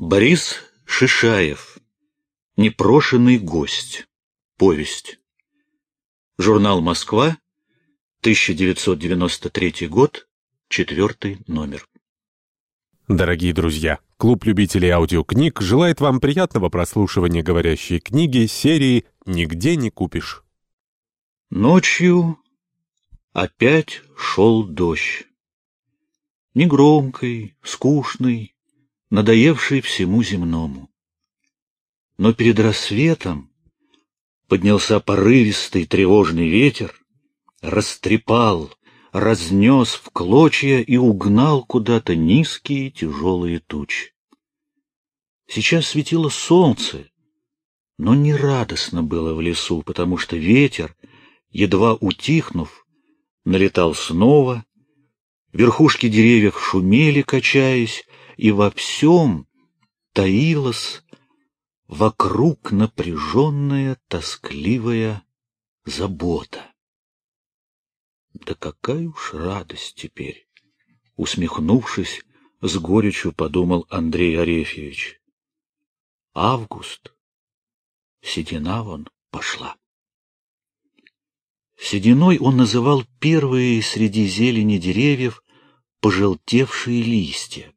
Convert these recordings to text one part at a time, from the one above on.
Борис Шишаев. Непрошенный гость. Повесть. Журнал «Москва», 1993 год, четвертый номер. Дорогие друзья, клуб любителей аудиокниг желает вам приятного прослушивания говорящей книги серии «Нигде не купишь». Ночью опять шел дождь. Негромкий, скучный, надоевший всему земному. Но перед рассветом поднялся порывистый тревожный ветер, растрепал, разнес в клочья и угнал куда-то низкие тяжелые тучи. Сейчас светило солнце, но не радостно было в лесу, потому что ветер, едва утихнув, налетал снова, верхушки деревьев шумели, качаясь, и во всем таилась вокруг напряженная, тоскливая забота. Да какая уж радость теперь! Усмехнувшись, с горечью подумал Андрей Арефьевич. Август. Седина вон пошла. Сединой он называл первые среди зелени деревьев пожелтевшие листья.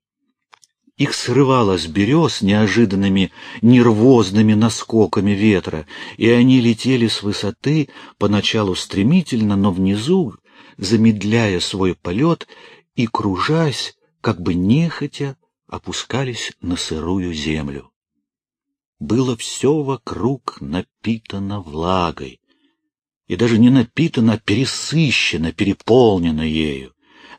Их срывало с берез неожиданными нервозными наскоками ветра, и они летели с высоты, поначалу стремительно, но внизу, замедляя свой полет и, кружась, как бы нехотя, опускались на сырую землю. Было все вокруг напитано влагой, и даже не напитано, а пересыщено, переполнено ею.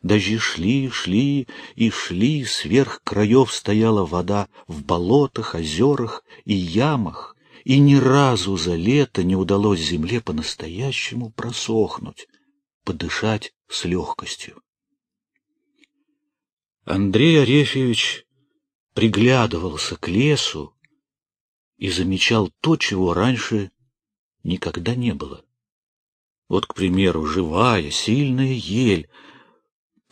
Дожди шли, шли и шли, сверх краев стояла вода в болотах, озерах и ямах, и ни разу за лето не удалось земле по-настоящему просохнуть, подышать с легкостью. Андрей Арефьевич приглядывался к лесу и замечал то, чего раньше никогда не было. Вот, к примеру, живая, сильная ель —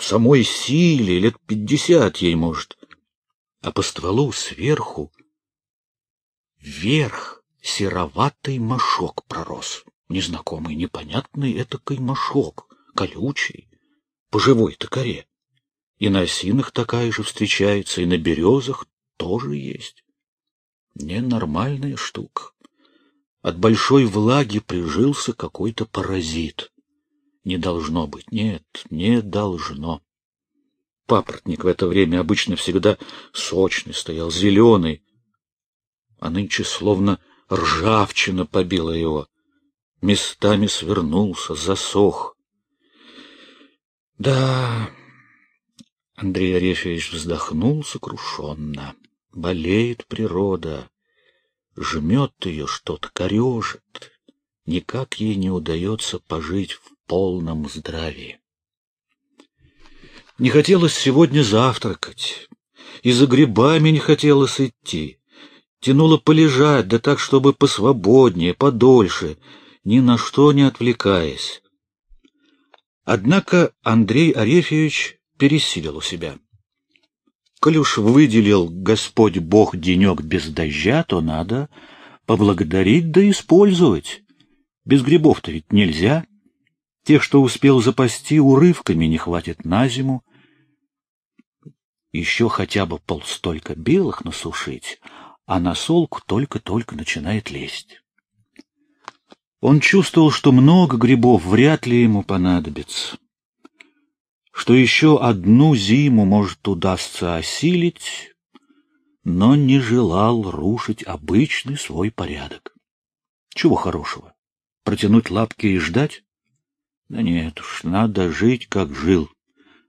в самой силе, лет пятьдесят ей, может. А по стволу сверху вверх сероватый мошок пророс. Незнакомый, непонятный этакой мошок, колючий, по живой-то коре. И на осинах такая же встречается, и на березах тоже есть. Ненормальная штука. От большой влаги прижился какой-то паразит. Не должно быть, нет, не должно. Папоротник в это время обычно всегда сочный стоял, зеленый, а нынче словно ржавчина побила его. Местами свернулся, засох. Да, Андрей Арефьевич вздохнул сокрушенно. Болеет природа, жмет ее что-то, корежит. Никак ей не удается пожить в полном здравии. Не хотелось сегодня завтракать, и за грибами не хотелось идти. Тянуло полежать, да так, чтобы посвободнее, подольше, ни на что не отвлекаясь. Однако Андрей Арефьевич пересилил у себя. Коль уж выделил Господь Бог денек без дождя, то надо поблагодарить да использовать. Без грибов-то ведь нельзя. Тех, что успел запасти, урывками не хватит на зиму. Еще хотя бы полстолько белых насушить, а на солку только-только начинает лезть. Он чувствовал, что много грибов вряд ли ему понадобится, что еще одну зиму, может, удастся осилить, но не желал рушить обычный свой порядок. Чего хорошего? Протянуть лапки и ждать? Да нет уж, надо жить, как жил.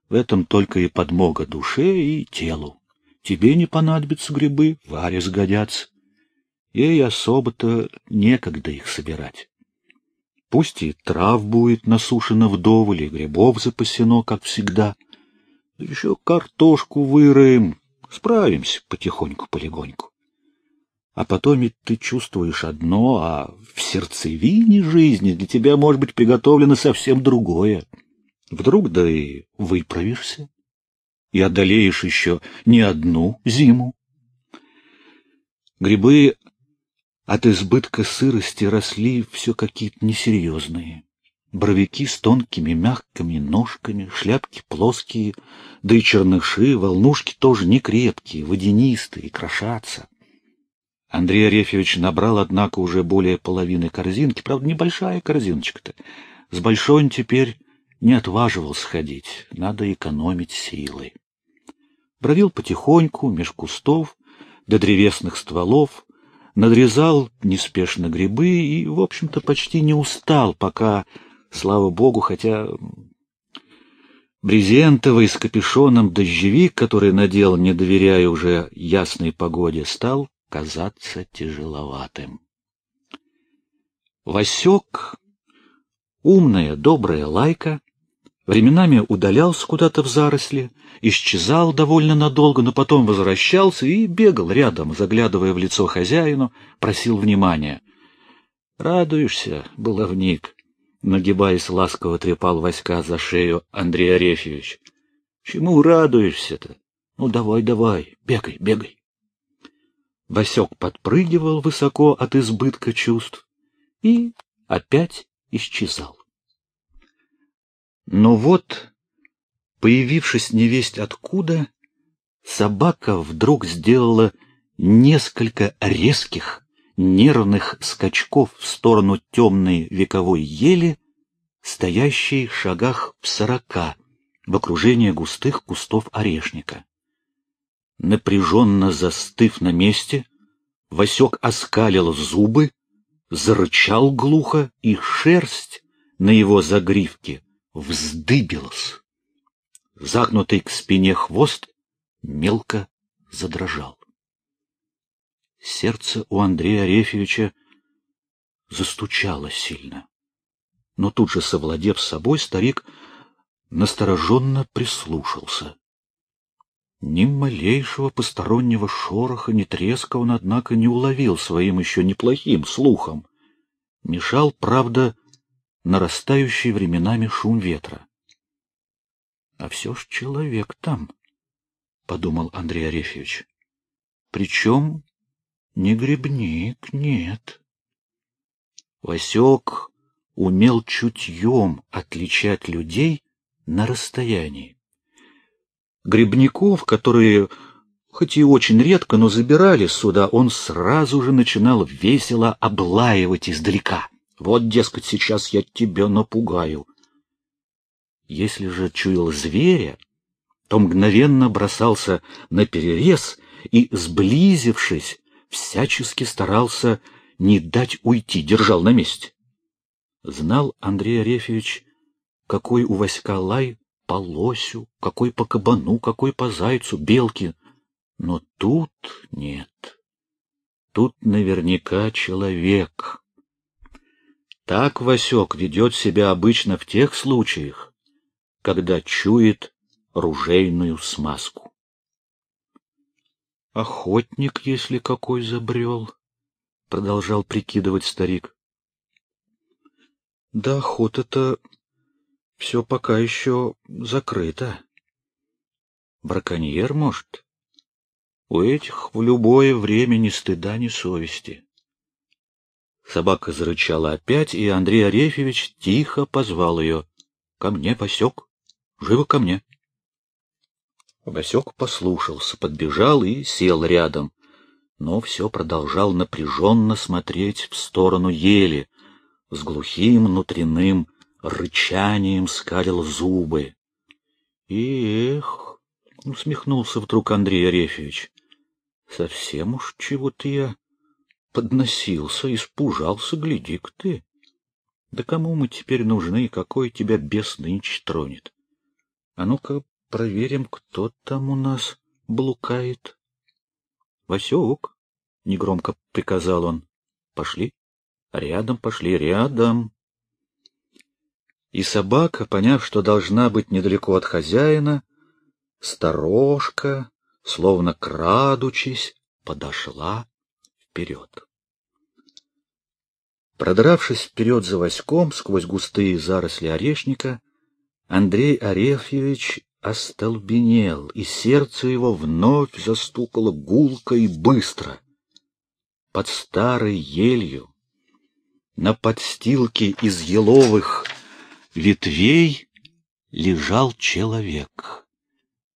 В этом только и подмога душе и телу. Тебе не понадобятся грибы, Варе сгодятся. Ей особо-то некогда их собирать. Пусть и трав будет насушено вдоволь, и грибов запасено, как всегда. Да еще картошку выроем, справимся потихоньку-полегоньку. А потом ведь ты чувствуешь одно, а в сердцевине жизни для тебя может быть приготовлено совсем другое. Вдруг да и выправишься, и одолеешь еще не одну зиму. Грибы от избытка сырости росли все какие-то несерьезные. Боровики с тонкими мягкими ножками, шляпки плоские, да и черныши, волнушки тоже не крепкие, водянистые, крошатся. Андрей Арефьевич набрал, однако, уже более половины корзинки, правда, небольшая корзиночка-то. С большой он теперь не отваживался ходить, надо экономить силы. Бродил потихоньку, меж кустов, до древесных стволов, надрезал неспешно грибы и, в общем-то, почти не устал, пока, слава богу, хотя брезентовый с капюшоном дождевик, который надел, не доверяя уже ясной погоде, стал казаться тяжеловатым. Васек, умная, добрая лайка, временами удалялся куда-то в заросли, исчезал довольно надолго, но потом возвращался и бегал рядом, заглядывая в лицо хозяину, просил внимания. «Радуешься, баловник?» Нагибаясь, ласково трепал Васька за шею Андрей Арефьевич. «Чему радуешься-то? Ну, давай, давай, бегай, бегай!» Васек подпрыгивал высоко от избытка чувств и опять исчезал. Но вот, появившись невесть откуда, собака вдруг сделала несколько резких, нервных скачков в сторону темной вековой ели, стоящей в шагах в сорока в окружении густых кустов орешника. Напряженно застыв на месте, Васек оскалил зубы, зарычал глухо, и шерсть на его загривке вздыбилась. Загнутый к спине хвост мелко задрожал. Сердце у Андрея Арефьевича застучало сильно. Но тут же, совладев собой, старик настороженно прислушался. Ни малейшего постороннего шороха, ни треска он, однако, не уловил своим еще неплохим слухом. Мешал, правда, нарастающий временами шум ветра. — А все ж человек там, — подумал Андрей Арефьевич. — Причем не грибник, нет. Васек умел чутьем отличать людей на расстоянии. Грибников, которые, хоть и очень редко, но забирали сюда, он сразу же начинал весело облаивать издалека. Вот, дескать, сейчас я тебя напугаю. Если же чуял зверя, то мгновенно бросался на перерез и, сблизившись, всячески старался не дать уйти, держал на месте. Знал Андрей Арефьевич, какой у Васька лай по лосю, какой по кабану, какой по зайцу, белке. Но тут нет. Тут наверняка человек. Так Васек ведет себя обычно в тех случаях, когда чует ружейную смазку. Охотник, если какой забрел, — продолжал прикидывать старик. Да охота-то все пока еще закрыто. Браконьер, может? У этих в любое время ни стыда, ни совести. Собака зарычала опять, и Андрей Арефьевич тихо позвал ее. — Ко мне, Пасек, живо ко мне. Васек послушался, подбежал и сел рядом, но все продолжал напряженно смотреть в сторону ели с глухим внутренним рычанием скалил зубы. Эх, усмехнулся вдруг Андрей Арефьевич, совсем уж чего-то я подносился, испужался, гляди-ка ты. Да кому мы теперь нужны, какой тебя бес нынче тронет? А ну-ка проверим, кто там у нас блукает. Васек, — негромко приказал он, — пошли. Рядом пошли, рядом. И собака, поняв, что должна быть недалеко от хозяина, сторожка, словно крадучись, подошла вперед. Продравшись вперед за Васьком сквозь густые заросли орешника, Андрей Арефьевич остолбенел, и сердце его вновь застукало гулко и быстро. под старой елью, на подстилке из еловых ветвей лежал человек.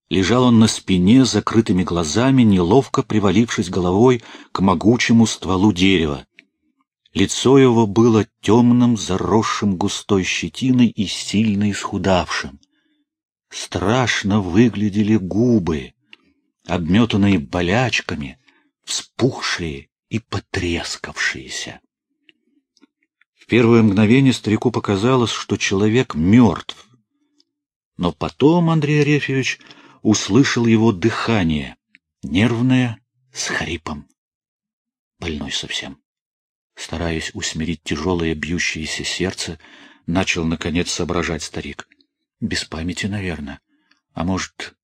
Лежал он на спине закрытыми глазами, неловко привалившись головой к могучему стволу дерева. Лицо его было темным, заросшим густой щетиной и сильно исхудавшим. Страшно выглядели губы, обметанные болячками, вспухшие и потрескавшиеся. Первое мгновение старику показалось, что человек мертв. Но потом Андрей Арефьевич услышал его дыхание, нервное, с хрипом. Больной совсем. Стараясь усмирить тяжелое бьющееся сердце, начал, наконец, соображать старик. Без памяти, наверное. А может,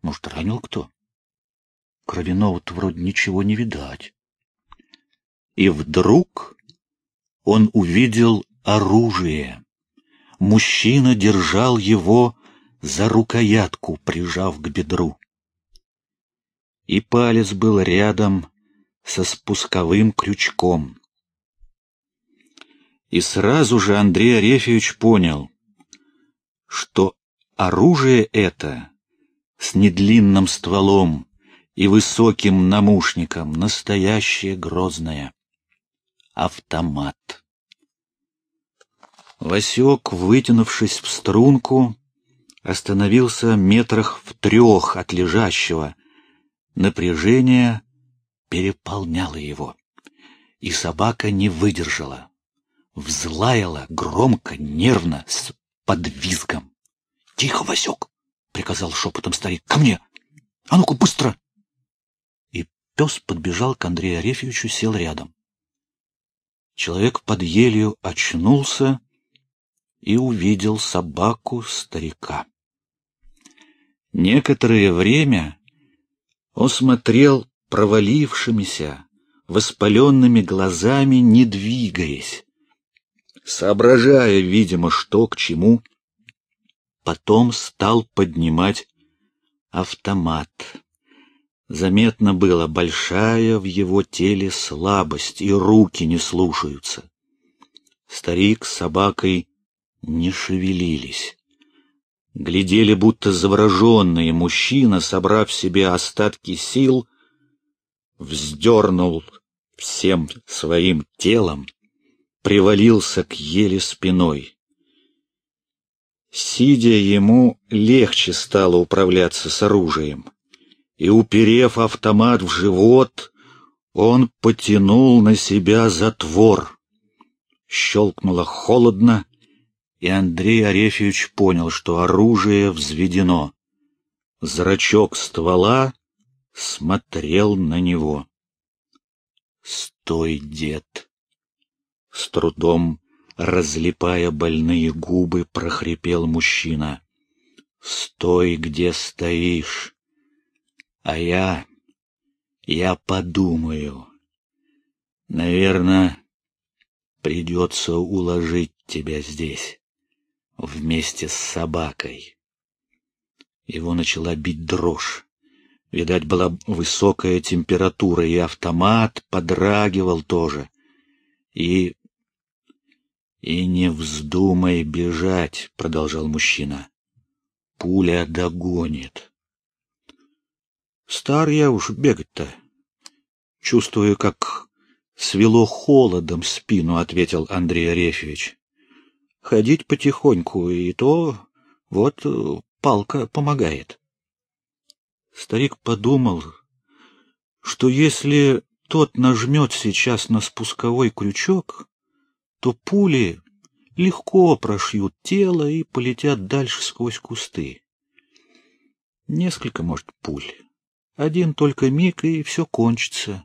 может, ранил кто? Кровяного-то вроде ничего не видать. И вдруг он увидел оружие. Мужчина держал его за рукоятку, прижав к бедру. И палец был рядом со спусковым крючком. И сразу же Андрей Арефьевич понял, что оружие это с недлинным стволом и высоким намушником настоящее грозное. Автомат. Васек, вытянувшись в струнку, остановился метрах в трех от лежащего. Напряжение переполняло его, и собака не выдержала. Взлаяла громко, нервно, с подвизгом. — Тихо, Васек! — приказал шепотом старик. — Ко мне! А ну-ка, быстро! И пес подбежал к Андрею Арефьевичу, сел рядом. Человек под елью очнулся и увидел собаку старика. Некоторое время он смотрел провалившимися, воспаленными глазами, не двигаясь, соображая, видимо, что к чему, потом стал поднимать автомат. Заметно было большая в его теле слабость, и руки не слушаются. Старик с собакой не шевелились. Глядели, будто завороженные. Мужчина, собрав себе остатки сил, вздернул всем своим телом, привалился к еле спиной. Сидя ему, легче стало управляться с оружием, и, уперев автомат в живот, он потянул на себя затвор. Щелкнуло холодно, и Андрей Арефьевич понял, что оружие взведено. Зрачок ствола смотрел на него. «Стой, дед!» С трудом, разлипая больные губы, прохрипел мужчина. «Стой, где стоишь, а я... я подумаю. Наверное, придется уложить тебя здесь» вместе с собакой. Его начала бить дрожь. Видать, была высокая температура, и автомат подрагивал тоже. И... «И не вздумай бежать», — продолжал мужчина. «Пуля догонит». Стар я уж бегать-то. Чувствую, как свело холодом спину, — ответил Андрей Арефьевич ходить потихоньку, и то вот э, палка помогает. Старик подумал, что если тот нажмет сейчас на спусковой крючок, то пули легко прошьют тело и полетят дальше сквозь кусты. Несколько, может, пуль. Один только миг, и все кончится.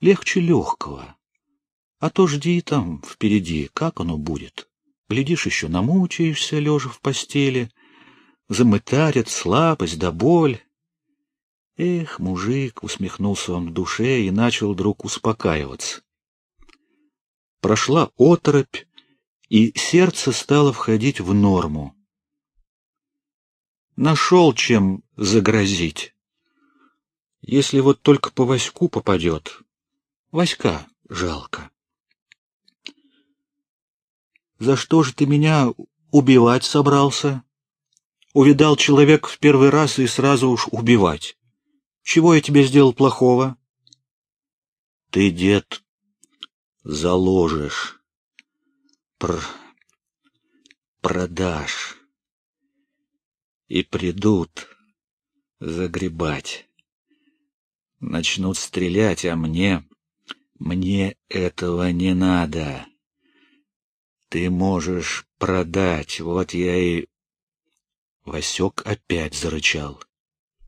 Легче легкого. А то жди там впереди, как оно будет. Глядишь, еще намучаешься, лежа в постели, замытарит слабость да боль. Эх, мужик, усмехнулся он в душе и начал вдруг успокаиваться. Прошла оторопь, и сердце стало входить в норму. Нашел чем загрозить. Если вот только по Ваську попадет, Васька жалко. За что же ты меня убивать собрался? Увидал человек в первый раз и сразу уж убивать. Чего я тебе сделал плохого? Ты, дед, заложишь, пр... продашь, и придут загребать. Начнут стрелять, а мне... Мне этого не надо. Ты можешь продать, вот я и... Васек опять зарычал.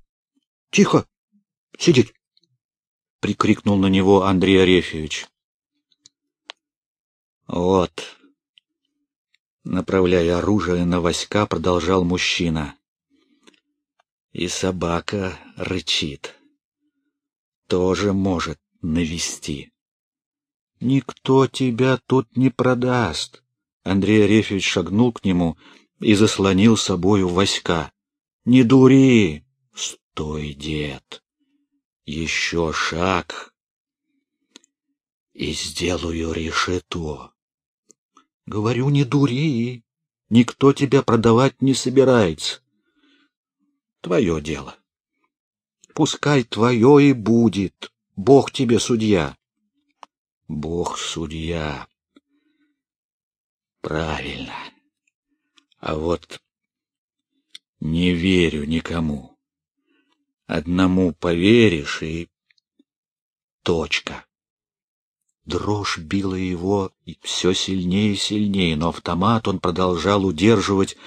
— Тихо! Сидеть! — прикрикнул на него Андрей Арефьевич. — Вот. Направляя оружие на Васька, продолжал мужчина. И собака рычит. Тоже может навести. Никто тебя тут не продаст. Андрей Арефьевич шагнул к нему и заслонил собою Васька. Не дури! Стой, дед! Еще шаг, и сделаю решето. Говорю, не дури, никто тебя продавать не собирается. Твое дело. Пускай твое и будет, Бог тебе судья. Бог судья. Правильно. А вот не верю никому. Одному поверишь и... Точка. Дрожь била его все сильнее и сильнее, но автомат он продолжал удерживать,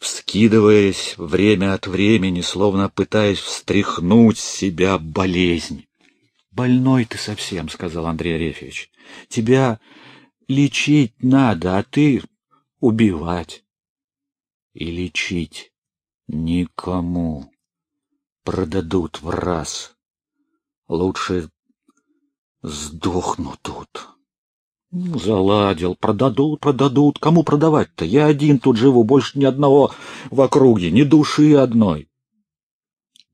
вскидываясь время от времени, словно пытаясь встряхнуть себя болезнь. — Больной ты совсем, — сказал Андрей Арефьевич. — Тебя лечить надо, а ты убивать. И лечить никому продадут в раз. Лучше сдохну тут. Ну, заладил, продадут, продадут. Кому продавать-то? Я один тут живу, больше ни одного в округе, ни души одной.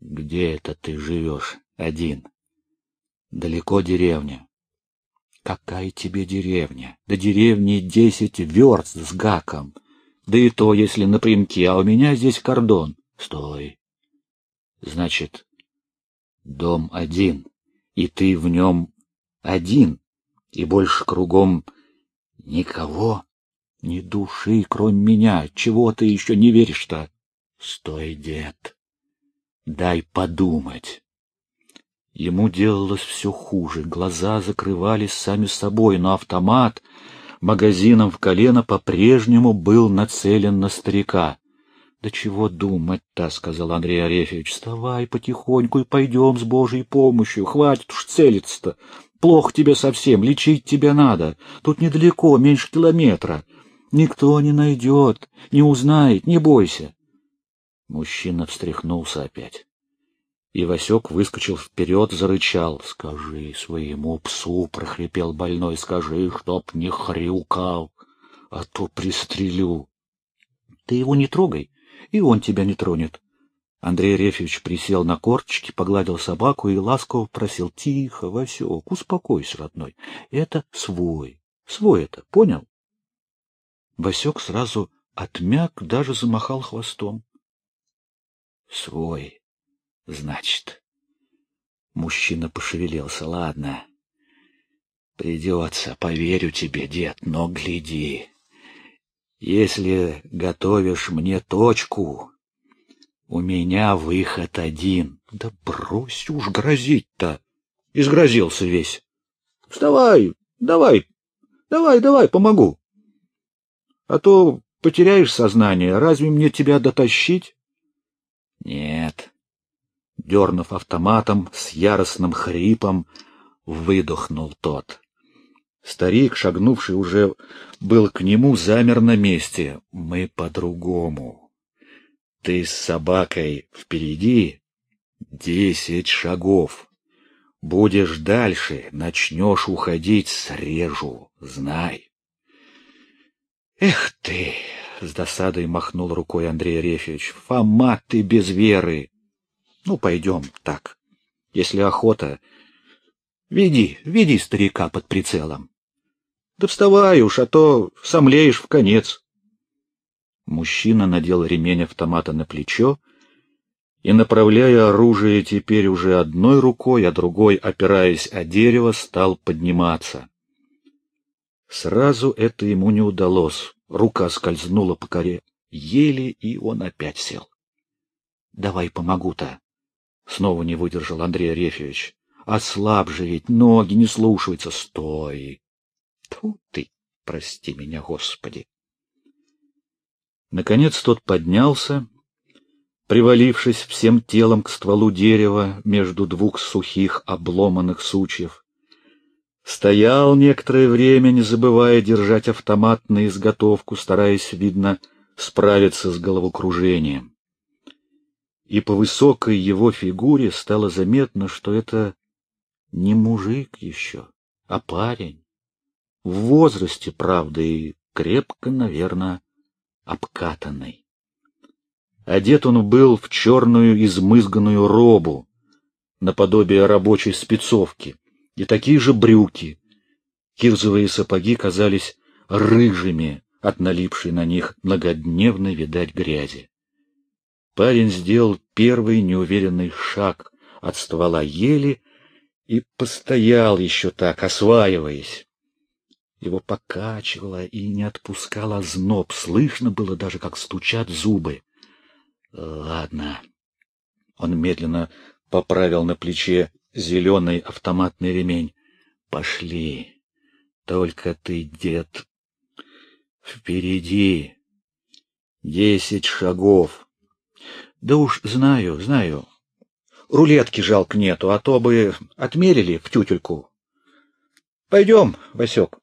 Где это ты живешь один? Далеко деревня. Какая тебе деревня? До деревни десять верст с гаком. Да и то, если напрямки, а у меня здесь кордон. Стой. Значит, дом один, и ты в нем один, и больше кругом никого, ни души, кроме меня. Чего ты еще не веришь-то? Стой, дед, дай подумать. Ему делалось все хуже, глаза закрывались сами собой, но автомат магазином в колено по-прежнему был нацелен на старика. — Да чего думать-то, — сказал Андрей Арефьевич. — Вставай потихоньку и пойдем с Божьей помощью. Хватит уж целиться-то. Плохо тебе совсем, лечить тебя надо. Тут недалеко, меньше километра. Никто не найдет, не узнает, не бойся. Мужчина встряхнулся опять. И Васек выскочил вперед, зарычал. — Скажи своему псу, — прохрипел больной, — скажи, чтоб не хрюкал, а то пристрелю. — Ты его не трогай, и он тебя не тронет. Андрей Рефьевич присел на корточки, погладил собаку и ласково просил, — Тихо, Васек, успокойся, родной. Это свой. Свой это, понял? Васек сразу отмяк, даже замахал хвостом. — Свой, значит. Мужчина пошевелился. — Ладно, придется, поверю тебе, дед, но гляди. Если готовишь мне точку, у меня выход один. Да брось уж грозить-то. Изгрозился весь. Вставай, давай, давай, давай, помогу. А то потеряешь сознание. Разве мне тебя дотащить? Нет. Дернув автоматом с яростным хрипом, выдохнул тот. Старик, шагнувший уже был к нему, замер на месте. Мы по-другому. Ты с собакой впереди десять шагов. Будешь дальше, начнешь уходить, срежу, знай. Эх ты! С досадой махнул рукой Андрей Арефьевич. Фома ты без веры. Ну, пойдем так. Если охота, Веди, веди старика под прицелом. Да вставай уж, а то сомлеешь в конец. Мужчина надел ремень автомата на плечо и, направляя оружие теперь уже одной рукой, а другой, опираясь о дерево, стал подниматься. Сразу это ему не удалось. Рука скользнула по коре еле, и он опять сел. — Давай помогу-то. Снова не выдержал Андрей Арефьевич. — Ослаб же ведь, ноги не слушаются. Стой! Тьфу ты, прости меня, Господи! Наконец тот поднялся, привалившись всем телом к стволу дерева между двух сухих обломанных сучьев. Стоял некоторое время, не забывая держать автомат на изготовку, стараясь, видно, справиться с головокружением. И по высокой его фигуре стало заметно, что это не мужик еще, а парень. В возрасте, правда, и крепко, наверное, обкатанный. Одет он был в черную измызганную робу, наподобие рабочей спецовки, и такие же брюки. Кирзовые сапоги казались рыжими от налипшей на них многодневной, видать, грязи. Парень сделал первый неуверенный шаг от ствола ели и постоял еще так, осваиваясь. Его покачивало и не отпускало зноб. Слышно было даже, как стучат зубы. Ладно. Он медленно поправил на плече зеленый автоматный ремень. Пошли. Только ты, дед, впереди. Десять шагов. Да уж знаю, знаю. Рулетки жалко нету, а то бы отмерили в тютельку. Пойдем, Васек.